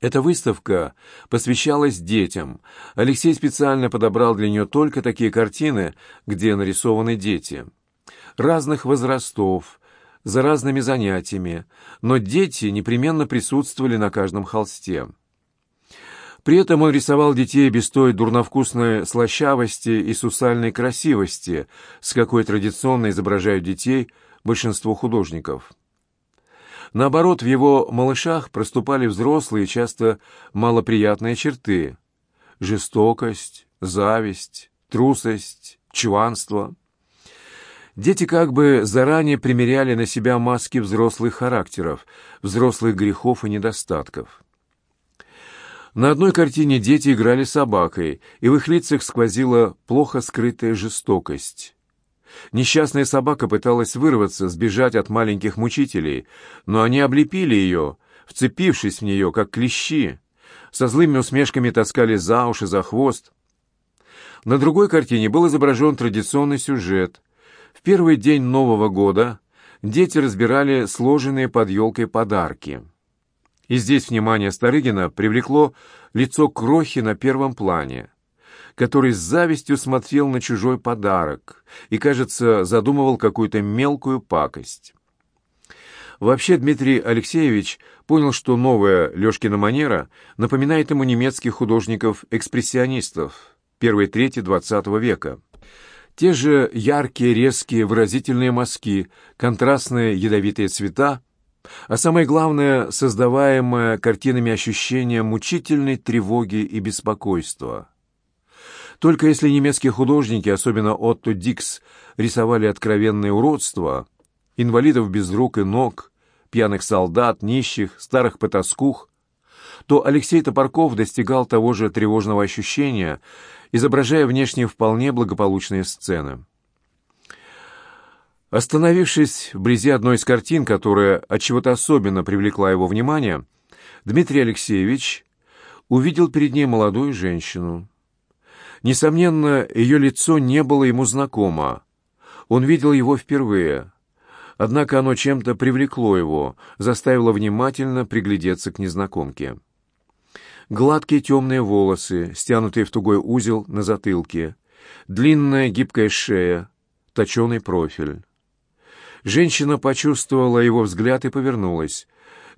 Эта выставка посвящалась детям. Алексей специально подобрал для нее только такие картины, где нарисованы дети. Разных возрастов, за разными занятиями, но дети непременно присутствовали на каждом холсте. При этом он рисовал детей без той дурновкусной слащавости и сусальной красивости, с какой традиционно изображают детей большинство художников. Наоборот, в его малышах проступали взрослые, часто малоприятные черты – жестокость, зависть, трусость, чванство. Дети как бы заранее примеряли на себя маски взрослых характеров, взрослых грехов и недостатков. На одной картине дети играли собакой, и в их лицах сквозила плохо скрытая жестокость. Несчастная собака пыталась вырваться, сбежать от маленьких мучителей, но они облепили ее, вцепившись в нее, как клещи, со злыми усмешками таскали за уши, за хвост. На другой картине был изображен традиционный сюжет. В первый день Нового года дети разбирали сложенные под елкой подарки. И здесь внимание Старыгина привлекло лицо Крохи на первом плане который с завистью смотрел на чужой подарок и, кажется, задумывал какую-то мелкую пакость. Вообще Дмитрий Алексеевич понял, что новая Лешкина манера напоминает ему немецких художников-экспрессионистов первой трети XX века. Те же яркие, резкие, выразительные мазки, контрастные ядовитые цвета, а самое главное, создаваемое картинами ощущение мучительной тревоги и беспокойства. Только если немецкие художники, особенно Отто Дикс, рисовали откровенные уродства, инвалидов без рук и ног, пьяных солдат, нищих, старых потаскух, то Алексей Топорков достигал того же тревожного ощущения, изображая внешне вполне благополучные сцены. Остановившись вблизи одной из картин, которая от чего-то особенно привлекла его внимание, Дмитрий Алексеевич увидел перед ней молодую женщину. Несомненно, ее лицо не было ему знакомо. Он видел его впервые. Однако оно чем-то привлекло его, заставило внимательно приглядеться к незнакомке. Гладкие темные волосы, стянутые в тугой узел на затылке, длинная гибкая шея, точеный профиль. Женщина почувствовала его взгляд и повернулась.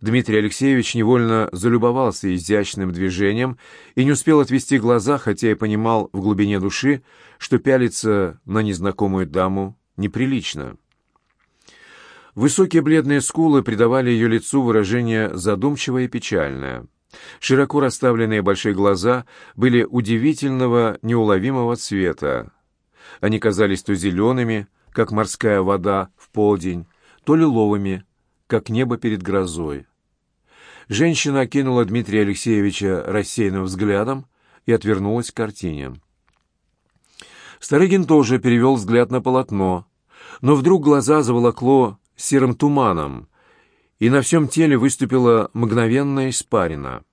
Дмитрий Алексеевич невольно залюбовался изящным движением и не успел отвести глаза, хотя и понимал в глубине души, что пялиться на незнакомую даму неприлично. Высокие бледные скулы придавали ее лицу выражение задумчивое и печальное. Широко расставленные большие глаза были удивительного, неуловимого цвета. Они казались то зелеными, как морская вода в полдень, то лиловыми, как небо перед грозой. Женщина окинула Дмитрия Алексеевича рассеянным взглядом и отвернулась к картине. Старыгин тоже перевел взгляд на полотно, но вдруг глаза заволокло серым туманом, и на всем теле выступила мгновенная испарина.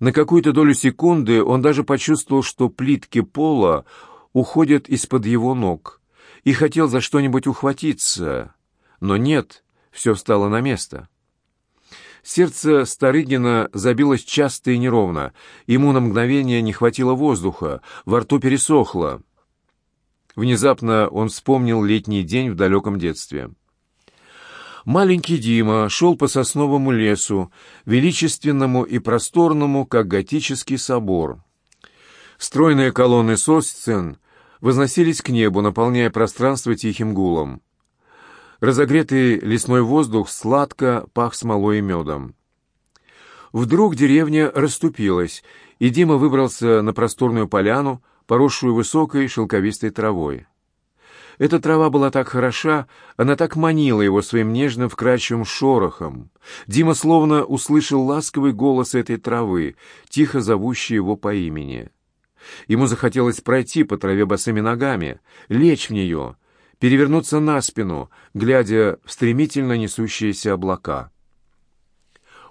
На какую-то долю секунды он даже почувствовал, что плитки пола уходят из-под его ног, и хотел за что-нибудь ухватиться, но нет, все встало на место. Сердце Старыгина забилось часто и неровно. Ему на мгновение не хватило воздуха, во рту пересохло. Внезапно он вспомнил летний день в далеком детстве. Маленький Дима шел по сосновому лесу, величественному и просторному, как готический собор. Стройные колонны сосцен возносились к небу, наполняя пространство тихим гулом. Разогретый лесной воздух сладко пах смолой и медом. Вдруг деревня расступилась, и Дима выбрался на просторную поляну, поросшую высокой шелковистой травой. Эта трава была так хороша, она так манила его своим нежным вкрадчивым шорохом. Дима словно услышал ласковый голос этой травы, тихо зовущий его по имени. Ему захотелось пройти по траве босыми ногами, лечь в нее, перевернуться на спину, глядя в стремительно несущиеся облака.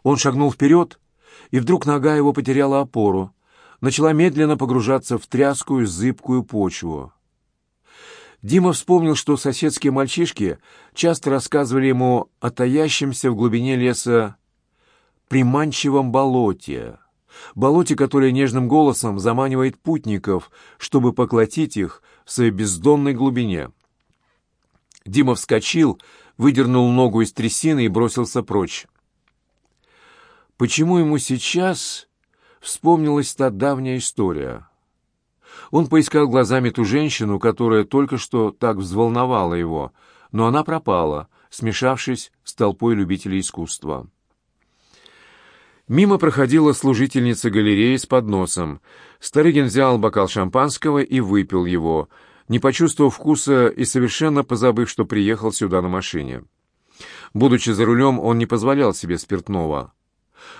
Он шагнул вперед, и вдруг нога его потеряла опору, начала медленно погружаться в тряскую, зыбкую почву. Дима вспомнил, что соседские мальчишки часто рассказывали ему о таящемся в глубине леса приманчивом болоте. Болоте, которое нежным голосом заманивает путников, чтобы поглотить их в своей бездонной глубине. Дима вскочил, выдернул ногу из трясины и бросился прочь. Почему ему сейчас вспомнилась та давняя история? Он поискал глазами ту женщину, которая только что так взволновала его, но она пропала, смешавшись с толпой любителей искусства. Мимо проходила служительница галереи с подносом. Старыгин взял бокал шампанского и выпил его, не почувствовав вкуса и совершенно позабыв, что приехал сюда на машине. Будучи за рулем, он не позволял себе спиртного.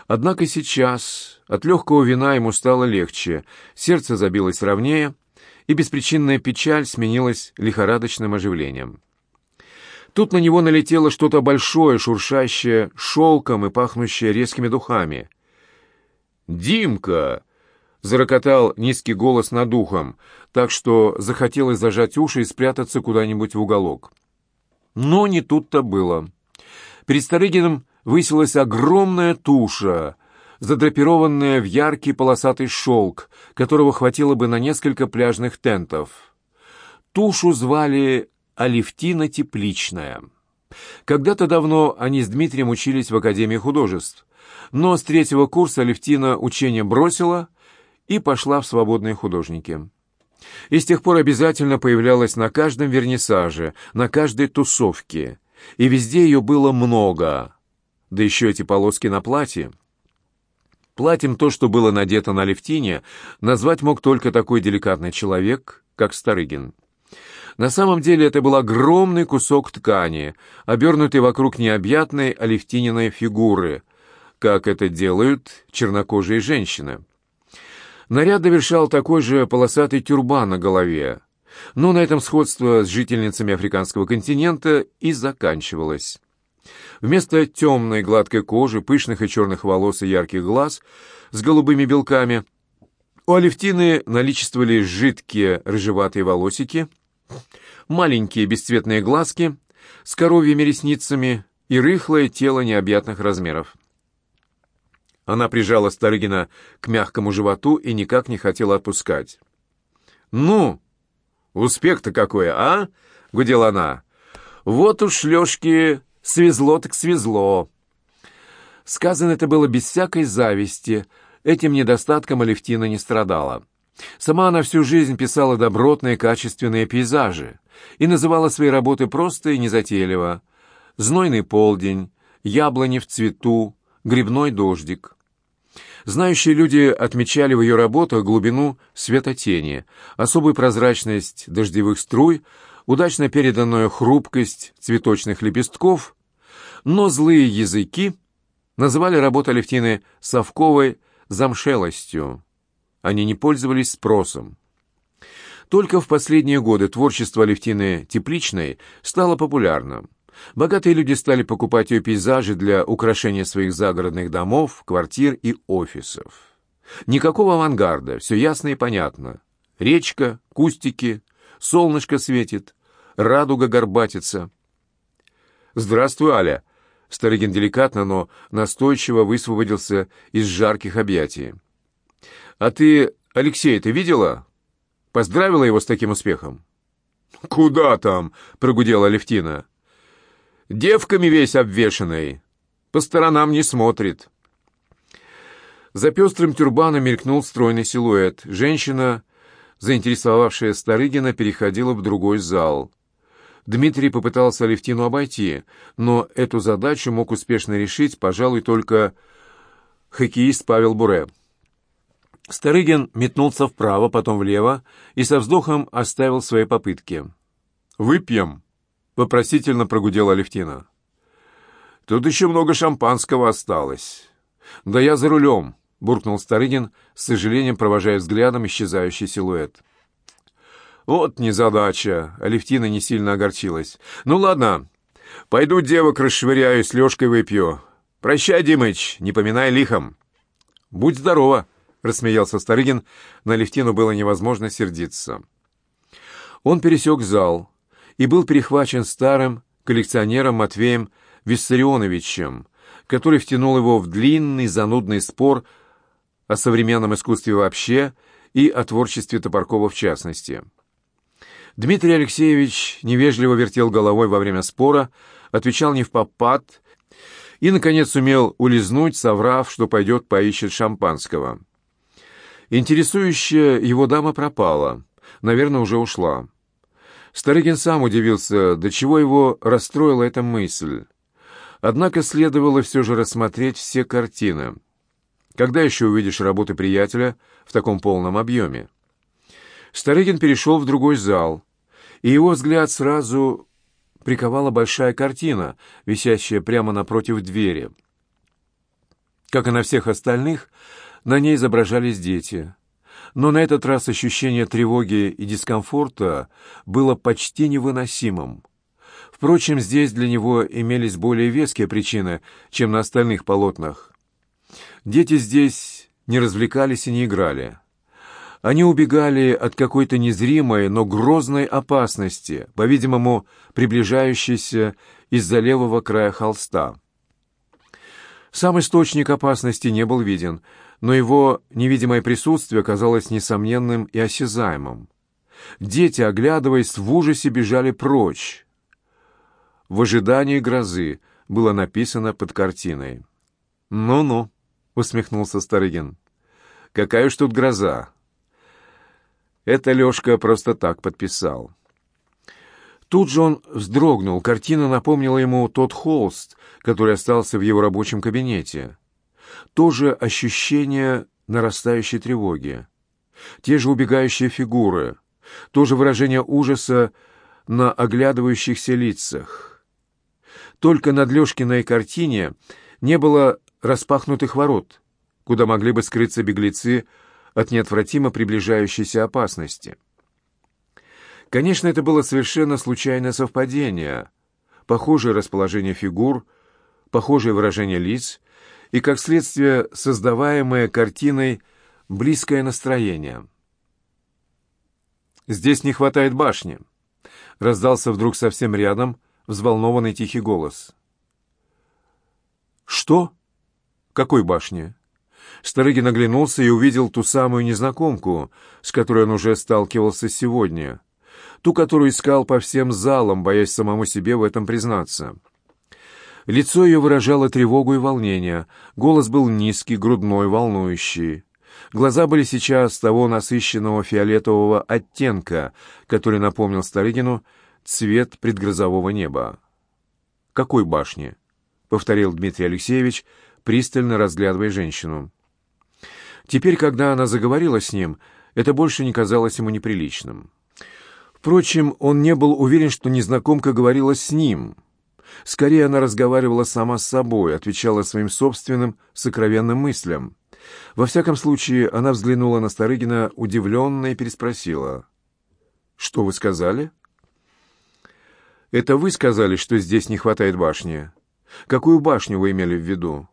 Однако сейчас от легкого вина ему стало легче, сердце забилось ровнее, и беспричинная печаль сменилась лихорадочным оживлением. Тут на него налетело что-то большое, шуршащее шелком и пахнущее резкими духами. «Димка!» — зарокотал низкий голос над ухом, так что захотелось зажать уши и спрятаться куда-нибудь в уголок. Но не тут-то было. Перед Старыгиным высилась огромная туша, задрапированная в яркий полосатый шелк, которого хватило бы на несколько пляжных тентов. Тушу звали Алевтина Тепличная. Когда-то давно они с Дмитрием учились в Академии художеств, но с третьего курса Алевтина учение бросила и пошла в свободные художники. И с тех пор обязательно появлялась на каждом вернисаже, на каждой тусовке, и везде ее было много, да еще эти полоски на платье. Платьем то, что было надето на Левтине, назвать мог только такой деликатный человек, как Старыгин. На самом деле это был огромный кусок ткани, обернутый вокруг необъятной алевтининой фигуры, как это делают чернокожие женщины. Наряд довершал такой же полосатый тюрбан на голове, но на этом сходство с жительницами африканского континента и заканчивалось. Вместо темной гладкой кожи, пышных и черных волос и ярких глаз с голубыми белками у Алевтины наличествовали жидкие рыжеватые волосики — маленькие бесцветные глазки с коровьими ресницами и рыхлое тело необъятных размеров. Она прижала Старыгина к мягкому животу и никак не хотела отпускать. «Ну, успех-то какой, а?» — гудела она. «Вот уж Лёшке свезло так свезло». Сказано это было без всякой зависти, этим недостатком Алевтина не страдала. Сама она всю жизнь писала добротные качественные пейзажи и называла свои работы просто и незатейливо. «Знойный полдень», «Яблони в цвету», «Грибной дождик». Знающие люди отмечали в ее работах глубину светотени, особую прозрачность дождевых струй, удачно переданную хрупкость цветочных лепестков, но злые языки называли работу Алевтины совковой замшелостью они не пользовались спросом. Только в последние годы творчество Алевтины Тепличной стало популярным. Богатые люди стали покупать ее пейзажи для украшения своих загородных домов, квартир и офисов. Никакого авангарда, все ясно и понятно. Речка, кустики, солнышко светит, радуга горбатится. «Здравствуй, Аля!» Старыгин деликатно, но настойчиво высвободился из жарких объятий. «А ты Алексея-то видела? Поздравила его с таким успехом?» «Куда там?» — прогудела Алевтина. «Девками весь обвешанный. По сторонам не смотрит». За пестрым тюрбаном мелькнул стройный силуэт. Женщина, заинтересовавшая Старыгина, переходила в другой зал. Дмитрий попытался Алевтину обойти, но эту задачу мог успешно решить, пожалуй, только хоккеист Павел Буре. Старыгин метнулся вправо, потом влево и со вздохом оставил свои попытки. «Выпьем?» — вопросительно прогудела Алевтина. «Тут еще много шампанского осталось». «Да я за рулем», — буркнул Старыгин, с сожалением провожая взглядом исчезающий силуэт. «Вот незадача!» — Алевтина не сильно огорчилась. «Ну ладно, пойду девок расшвыряю, с Лешкой выпью. Прощай, Димыч, не поминай лихом. Будь здорова!» — рассмеялся Старыгин. На Левтину было невозможно сердиться. Он пересек зал и был перехвачен старым коллекционером Матвеем Виссарионовичем, который втянул его в длинный занудный спор о современном искусстве вообще и о творчестве Топоркова в частности. Дмитрий Алексеевич невежливо вертел головой во время спора, отвечал не в попад и, наконец, сумел улизнуть, соврав, что пойдет поищет шампанского. Интересующая его дама пропала, наверное, уже ушла. Старыгин сам удивился, до чего его расстроила эта мысль. Однако следовало все же рассмотреть все картины. Когда еще увидишь работы приятеля в таком полном объеме? Старыгин перешел в другой зал, и его взгляд сразу приковала большая картина, висящая прямо напротив двери. Как и на всех остальных, на ней изображались дети. Но на этот раз ощущение тревоги и дискомфорта было почти невыносимым. Впрочем, здесь для него имелись более веские причины, чем на остальных полотнах. Дети здесь не развлекались и не играли. Они убегали от какой-то незримой, но грозной опасности, по-видимому, приближающейся из-за левого края холста. Сам источник опасности не был виден, но его невидимое присутствие казалось несомненным и осязаемым. Дети, оглядываясь, в ужасе бежали прочь. «В ожидании грозы» было написано под картиной. «Ну-ну», — усмехнулся Старыгин. «Какая уж тут гроза! Это Лешка просто так подписал». Тут же он вздрогнул. Картина напомнила ему тот холст, который остался в его рабочем кабинете. То же ощущение нарастающей тревоги. Те же убегающие фигуры. То же выражение ужаса на оглядывающихся лицах. Только над Лешкиной картине не было распахнутых ворот, куда могли бы скрыться беглецы от неотвратимо приближающейся опасности. Конечно, это было совершенно случайное совпадение, похожее расположение фигур, похожее выражение лиц и, как следствие, создаваемое картиной близкое настроение. «Здесь не хватает башни», — раздался вдруг совсем рядом взволнованный тихий голос. «Что?» «Какой башни?» Старыгин оглянулся и увидел ту самую незнакомку, с которой он уже сталкивался сегодня. Ту, которую искал по всем залам, боясь самому себе в этом признаться. Лицо ее выражало тревогу и волнение. Голос был низкий, грудной, волнующий. Глаза были сейчас того насыщенного фиолетового оттенка, который напомнил Старыгину цвет предгрозового неба. «Какой башни?» — повторил Дмитрий Алексеевич, пристально разглядывая женщину. Теперь, когда она заговорила с ним, это больше не казалось ему неприличным. Впрочем, он не был уверен, что незнакомка говорила с ним. Скорее, она разговаривала сама с собой, отвечала своим собственным сокровенным мыслям. Во всяком случае, она взглянула на Старыгина удивленно и переспросила. «Что вы сказали?» «Это вы сказали, что здесь не хватает башни. Какую башню вы имели в виду?»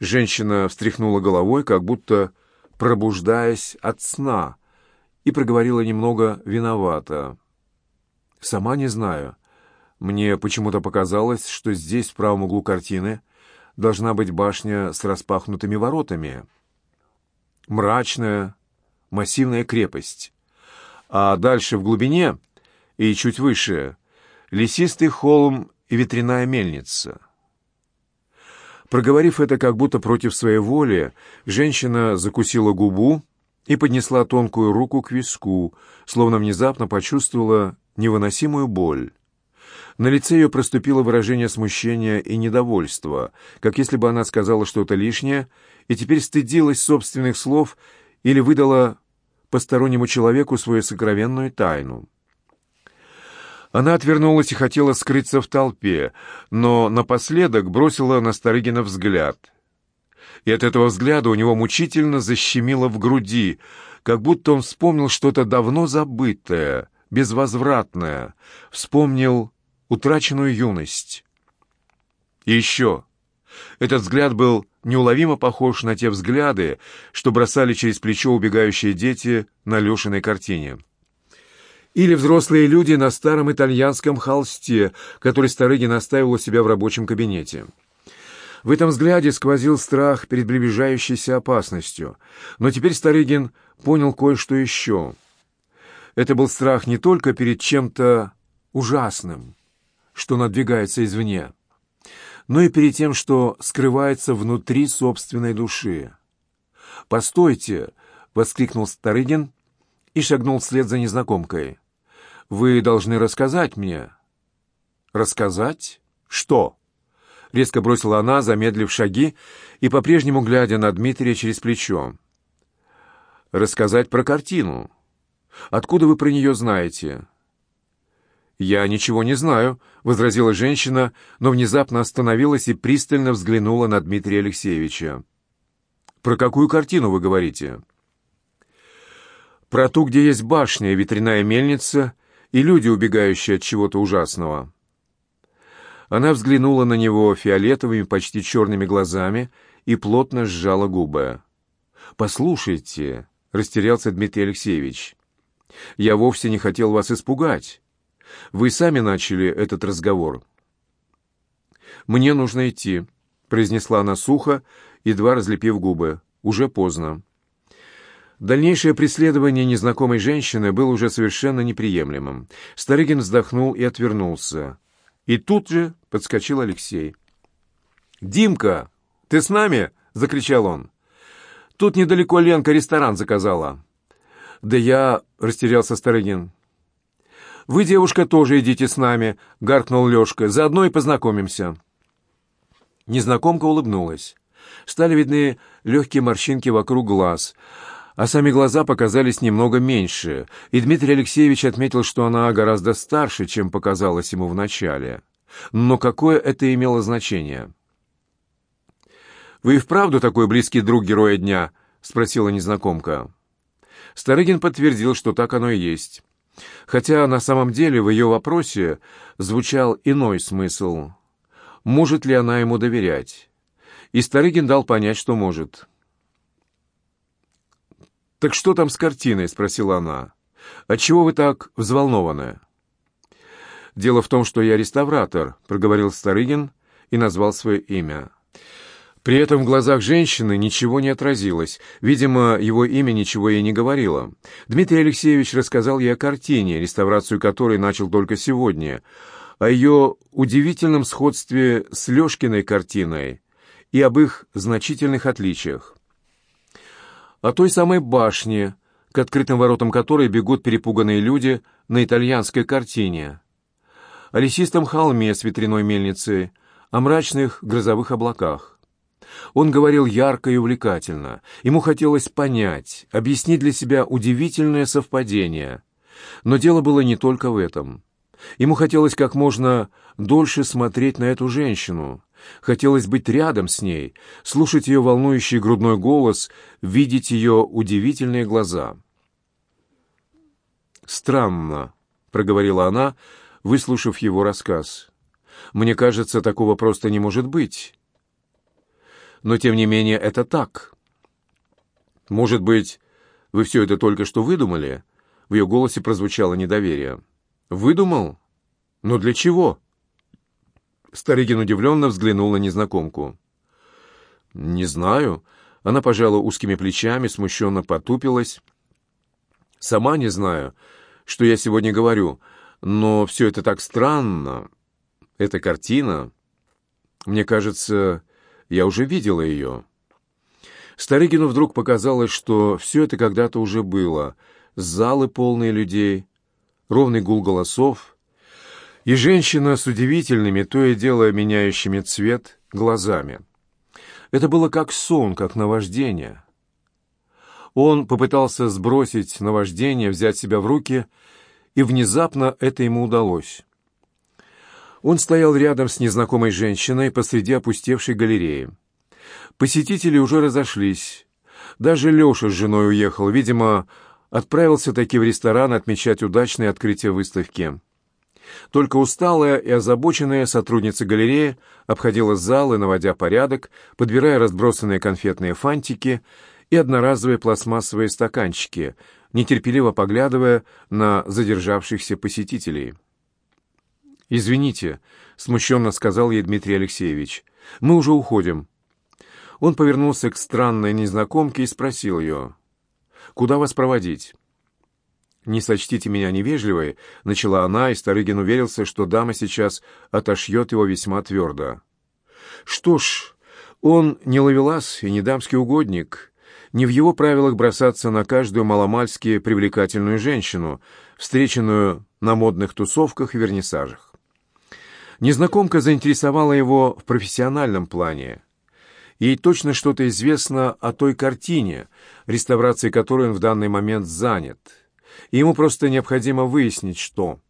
Женщина встряхнула головой, как будто пробуждаясь от сна, и проговорила немного виновато. «Сама не знаю. Мне почему-то показалось, что здесь, в правом углу картины, должна быть башня с распахнутыми воротами. Мрачная, массивная крепость. А дальше в глубине и чуть выше лесистый холм и ветряная мельница». Проговорив это как будто против своей воли, женщина закусила губу и поднесла тонкую руку к виску, словно внезапно почувствовала невыносимую боль. На лице ее проступило выражение смущения и недовольства, как если бы она сказала что-то лишнее и теперь стыдилась собственных слов или выдала постороннему человеку свою сокровенную тайну. Она отвернулась и хотела скрыться в толпе, но напоследок бросила на Старыгина взгляд. И от этого взгляда у него мучительно защемило в груди, как будто он вспомнил что-то давно забытое, безвозвратное, вспомнил утраченную юность. И еще. Этот взгляд был неуловимо похож на те взгляды, что бросали через плечо убегающие дети на Лешиной картине или взрослые люди на старом итальянском холсте, который Старыгин оставил у себя в рабочем кабинете. В этом взгляде сквозил страх перед приближающейся опасностью. Но теперь Старыгин понял кое-что еще. Это был страх не только перед чем-то ужасным, что надвигается извне, но и перед тем, что скрывается внутри собственной души. «Постойте!» — воскликнул Старыгин и шагнул вслед за незнакомкой. «Вы должны рассказать мне». «Рассказать? Что?» — резко бросила она, замедлив шаги и по-прежнему глядя на Дмитрия через плечо. «Рассказать про картину. Откуда вы про нее знаете?» «Я ничего не знаю», — возразила женщина, но внезапно остановилась и пристально взглянула на Дмитрия Алексеевича. «Про какую картину вы говорите?» «Про ту, где есть башня, ветряная мельница и люди, убегающие от чего-то ужасного». Она взглянула на него фиолетовыми, почти черными глазами и плотно сжала губы. «Послушайте», — растерялся Дмитрий Алексеевич, — «я вовсе не хотел вас испугать. Вы сами начали этот разговор». «Мне нужно идти», — произнесла она сухо, едва разлепив губы. «Уже поздно». Дальнейшее преследование незнакомой женщины было уже совершенно неприемлемым. Старыгин вздохнул и отвернулся. И тут же подскочил Алексей. «Димка, ты с нами?» — закричал он. «Тут недалеко Ленка ресторан заказала». «Да я...» — растерялся Старыгин. «Вы, девушка, тоже идите с нами», — гаркнул Лешка. «Заодно и познакомимся». Незнакомка улыбнулась. Стали видны легкие морщинки вокруг глаз, а сами глаза показались немного меньше, и Дмитрий Алексеевич отметил, что она гораздо старше, чем показалось ему вначале. Но какое это имело значение? «Вы и вправду такой близкий друг героя дня?» — спросила незнакомка. Старыгин подтвердил, что так оно и есть хотя на самом деле в ее вопросе звучал иной смысл. Может ли она ему доверять? И Старыгин дал понять, что может. «Так что там с картиной?» — спросила она. «Отчего вы так взволнованы?» «Дело в том, что я реставратор», — проговорил Старыгин и назвал свое имя. При этом в глазах женщины ничего не отразилось. Видимо, его имя ничего ей не говорило. Дмитрий Алексеевич рассказал ей о картине, реставрацию которой начал только сегодня, о ее удивительном сходстве с Лешкиной картиной и об их значительных отличиях. О той самой башне, к открытым воротам которой бегут перепуганные люди на итальянской картине, о лесистом холме с ветряной мельницей, о мрачных грозовых облаках. Он говорил ярко и увлекательно. Ему хотелось понять, объяснить для себя удивительное совпадение. Но дело было не только в этом. Ему хотелось как можно дольше смотреть на эту женщину. Хотелось быть рядом с ней, слушать ее волнующий грудной голос, видеть ее удивительные глаза. «Странно», — проговорила она, выслушав его рассказ. «Мне кажется, такого просто не может быть но тем не менее это так. Может быть, вы все это только что выдумали? В ее голосе прозвучало недоверие. Выдумал? Но для чего? Старыгин удивленно взглянул на незнакомку. «Не знаю». Она пожала узкими плечами, смущенно потупилась. «Сама не знаю, что я сегодня говорю, но все это так странно. Эта картина, мне кажется, я уже видела ее. Старыгину вдруг показалось, что все это когда-то уже было. Залы полные людей, ровный гул голосов и женщина с удивительными, то и дело меняющими цвет, глазами. Это было как сон, как наваждение. Он попытался сбросить наваждение, взять себя в руки, и внезапно это ему удалось. Он стоял рядом с незнакомой женщиной посреди опустевшей галереи. Посетители уже разошлись. Даже Леша с женой уехал. Видимо, отправился таки в ресторан отмечать удачное открытие выставки. Только усталая и озабоченная сотрудница галереи обходила залы, наводя порядок, подбирая разбросанные конфетные фантики и одноразовые пластмассовые стаканчики, нетерпеливо поглядывая на задержавшихся посетителей. «Извините», — смущенно сказал ей Дмитрий Алексеевич. «Мы уже уходим». Он повернулся к странной незнакомке и спросил ее. «Куда вас проводить?» «Не сочтите меня невежливой», — начала она, и Старыгин уверился, что дама сейчас отошьет его весьма твердо. «Что ж, он не ловелас и не дамский угодник. Не в его правилах бросаться на каждую маломальски привлекательную женщину, встреченную на модных тусовках и вернисажах. Незнакомка заинтересовала его в профессиональном плане. Ей точно что-то известно о той картине, реставрацией которой он в данный момент занят. И ему просто необходимо выяснить, что...